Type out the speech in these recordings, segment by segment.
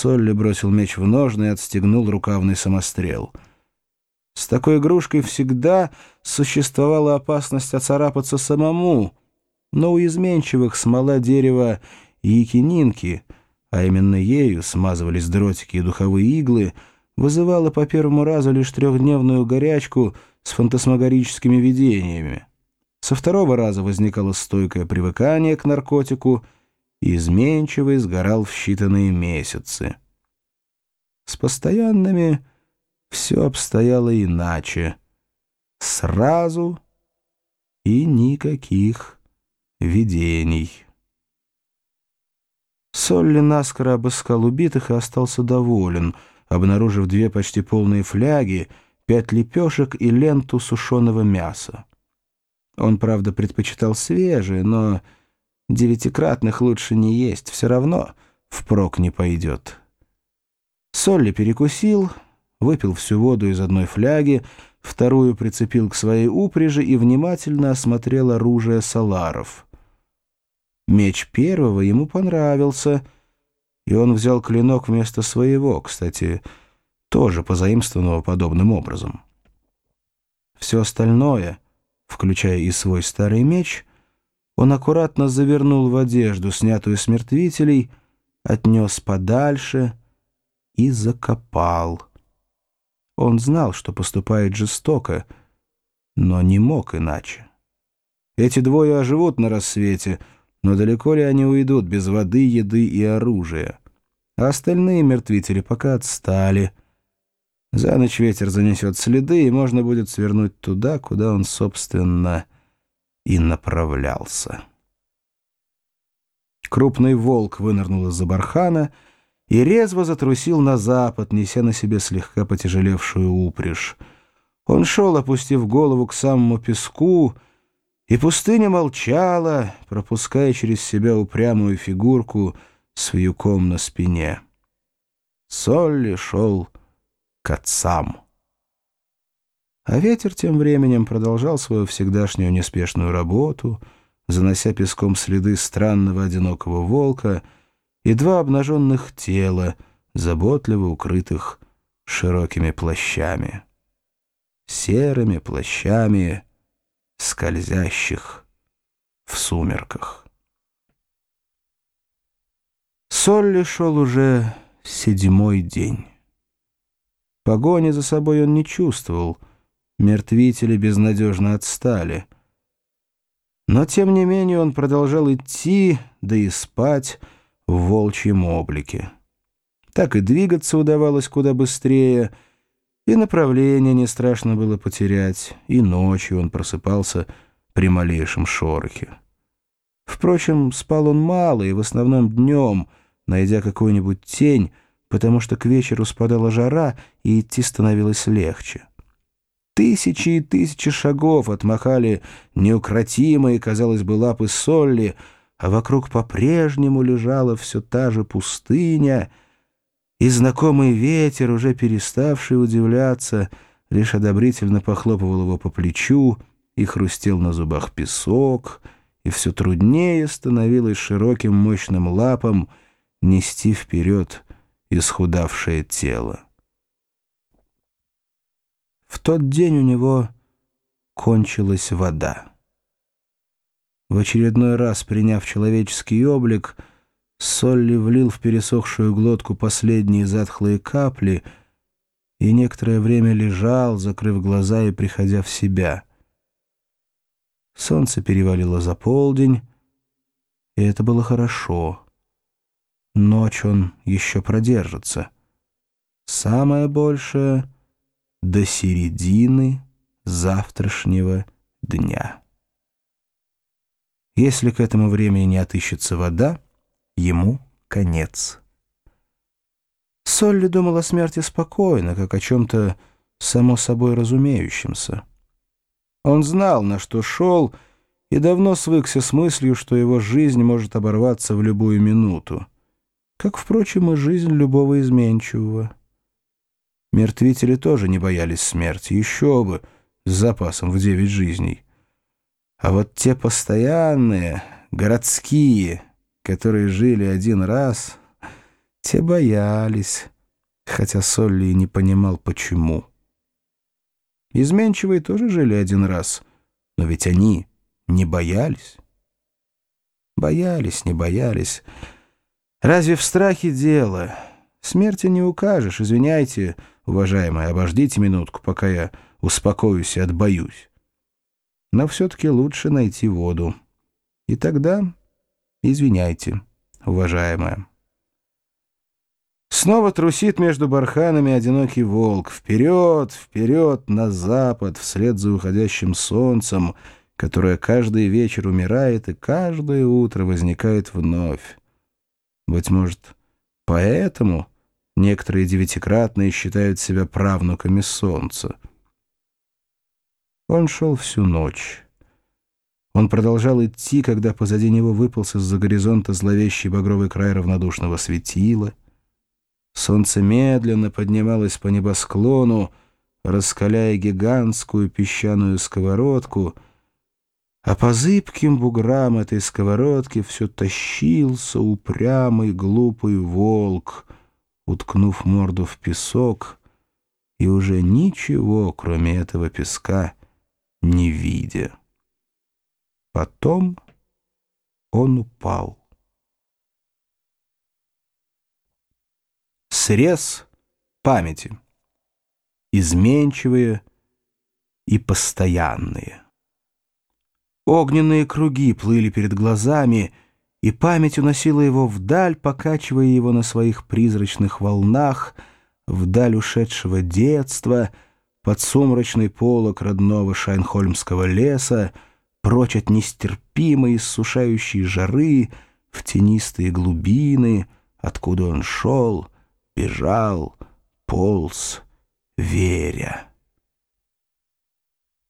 Солли бросил меч в ножны и отстегнул рукавный самострел. С такой игрушкой всегда существовала опасность оцарапаться самому, но у изменчивых смола дерева якининки, а именно ею смазывались дротики и духовые иглы, вызывала по первому разу лишь трехдневную горячку с фантасмагорическими видениями. Со второго раза возникало стойкое привыкание к наркотику — изменчивый сгорал в считанные месяцы. С постоянными все обстояло иначе. Сразу и никаких видений. Солли наскоро обыскал убитых и остался доволен, обнаружив две почти полные фляги, пять лепешек и ленту сушеного мяса. Он, правда, предпочитал свежее, но Девятикратных лучше не есть, все равно впрок не пойдет. Солли перекусил, выпил всю воду из одной фляги, вторую прицепил к своей упряжи и внимательно осмотрел оружие саларов. Меч первого ему понравился, и он взял клинок вместо своего, кстати, тоже позаимствованного подобным образом. Все остальное, включая и свой старый меч — он аккуратно завернул в одежду, снятую с мертвителей, отнес подальше и закопал. Он знал, что поступает жестоко, но не мог иначе. Эти двое оживут на рассвете, но далеко ли они уйдут без воды, еды и оружия? А остальные мертвители пока отстали. За ночь ветер занесет следы, и можно будет свернуть туда, куда он, собственно, и направлялся. Крупный волк вынырнул из-за бархана и резво затрусил на запад, неся на себе слегка потяжелевшую упряжь. Он шел, опустив голову к самому песку, и пустыня молчала, пропуская через себя упрямую фигурку с вьюком на спине. Солли шел к отцам. А ветер тем временем продолжал свою всегдашнюю неспешную работу, занося песком следы странного одинокого волка и два обнаженных тела, заботливо укрытых широкими плащами. Серыми плащами, скользящих в сумерках. Солли шел уже седьмой день. Погони за собой он не чувствовал — Мертвители безнадежно отстали. Но, тем не менее, он продолжал идти, да и спать в волчьем облике. Так и двигаться удавалось куда быстрее, и направление не страшно было потерять, и ночью он просыпался при малейшем шорохе. Впрочем, спал он мало и в основном днем, найдя какую-нибудь тень, потому что к вечеру спадала жара, и идти становилось легче. Тысячи и тысячи шагов отмахали неукротимые, казалось бы, лапы Солли, а вокруг по-прежнему лежала все та же пустыня, и знакомый ветер, уже переставший удивляться, лишь одобрительно похлопывал его по плечу и хрустел на зубах песок, и все труднее становилось широким мощным лапам нести вперед исхудавшее тело. В тот день у него кончилась вода. В очередной раз, приняв человеческий облик, Солли влил в пересохшую глотку последние затхлые капли и некоторое время лежал, закрыв глаза и приходя в себя. Солнце перевалило за полдень, и это было хорошо. Ночь он еще продержится. Самое большее — до середины завтрашнего дня. Если к этому времени не отыщется вода, ему конец. Солли думал о смерти спокойно, как о чем-то само собой разумеющемся. Он знал, на что шел, и давно свыкся с мыслью, что его жизнь может оборваться в любую минуту, как, впрочем, и жизнь любого изменчивого. Мертвители тоже не боялись смерти, еще бы, с запасом в девять жизней. А вот те постоянные, городские, которые жили один раз, Те боялись, хотя Солли и не понимал, почему. Изменчивые тоже жили один раз, но ведь они не боялись. Боялись, не боялись. Разве в страхе дело? Смерти не укажешь, извиняйте, уважаемые, обождите минутку, пока я успокоюсь и отбоюсь. Но все-таки лучше найти воду. И тогда извиняйте, уважаемая. Снова трусит между барханами одинокий волк. Вперед, вперед, на запад, вслед за уходящим солнцем, которое каждый вечер умирает и каждое утро возникает вновь. Быть может, поэтому некоторые девятикратные считают себя правнуками солнца. Он шел всю ночь. Он продолжал идти, когда позади него выпался из-за горизонта зловещий багровый край равнодушного светила — Солнце медленно поднималось по небосклону, раскаляя гигантскую песчаную сковородку, а по зыбким буграм этой сковородки все тащился упрямый глупый волк, уткнув морду в песок и уже ничего, кроме этого песка, не видя. Потом он упал. Срез памяти. Изменчивые и постоянные. Огненные круги плыли перед глазами, и память уносила его вдаль, покачивая его на своих призрачных волнах, вдаль ушедшего детства, под сумрачный полог родного Шайнхольмского леса, прочь от нестерпимой иссушающей жары, в тенистые глубины, откуда он шел — бежал, полз, веря.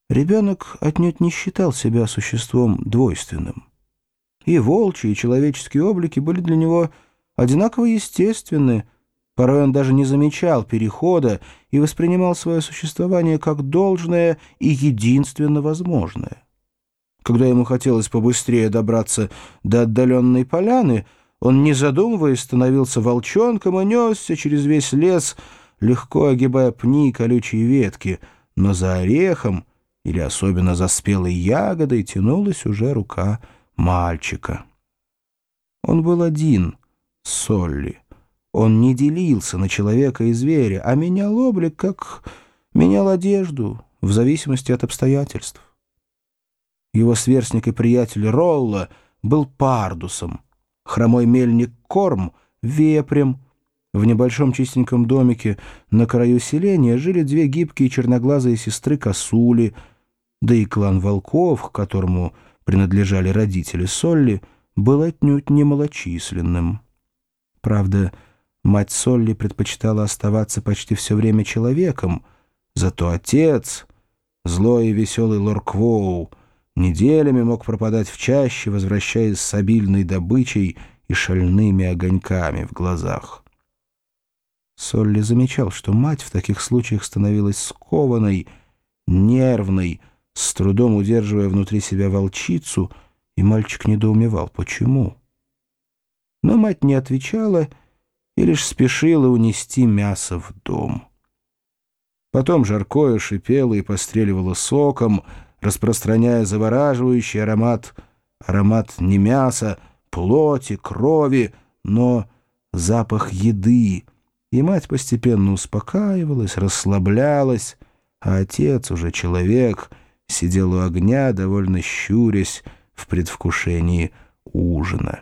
Ребенок отнюдь не считал себя существом двойственным. И волчьи, и человеческие облики были для него одинаково естественны, порой он даже не замечал перехода и воспринимал свое существование как должное и единственно возможное. Когда ему хотелось побыстрее добраться до отдаленной поляны — он, не задумываясь, становился волчонком и несся через весь лес, легко огибая пни и колючие ветки, но за орехом или особенно за спелой ягодой тянулась уже рука мальчика. Он был один, Солли. Он не делился на человека и зверя, а менял облик, как менял одежду, в зависимости от обстоятельств. Его сверстник и приятель Ролла был пардусом — хромой мельник Корм — вепрем. В небольшом чистеньком домике на краю селения жили две гибкие черноглазые сестры Косули, да и клан волков, которому принадлежали родители Солли, был отнюдь немалочисленным. Правда, мать Солли предпочитала оставаться почти все время человеком, зато отец, злой и веселый Лорквоу, неделями мог пропадать в чаще, возвращаясь с обильной добычей и шальными огоньками в глазах. Солли замечал, что мать в таких случаях становилась скованной, нервной, с трудом удерживая внутри себя волчицу, и мальчик недоумевал, почему. Но мать не отвечала и лишь спешила унести мясо в дом. Потом жаркое шипело и постреливало соком, распространяя завораживающий аромат, аромат не мяса, плоти, крови, но запах еды. И мать постепенно успокаивалась, расслаблялась, а отец, уже человек, сидел у огня, довольно щурясь в предвкушении ужина.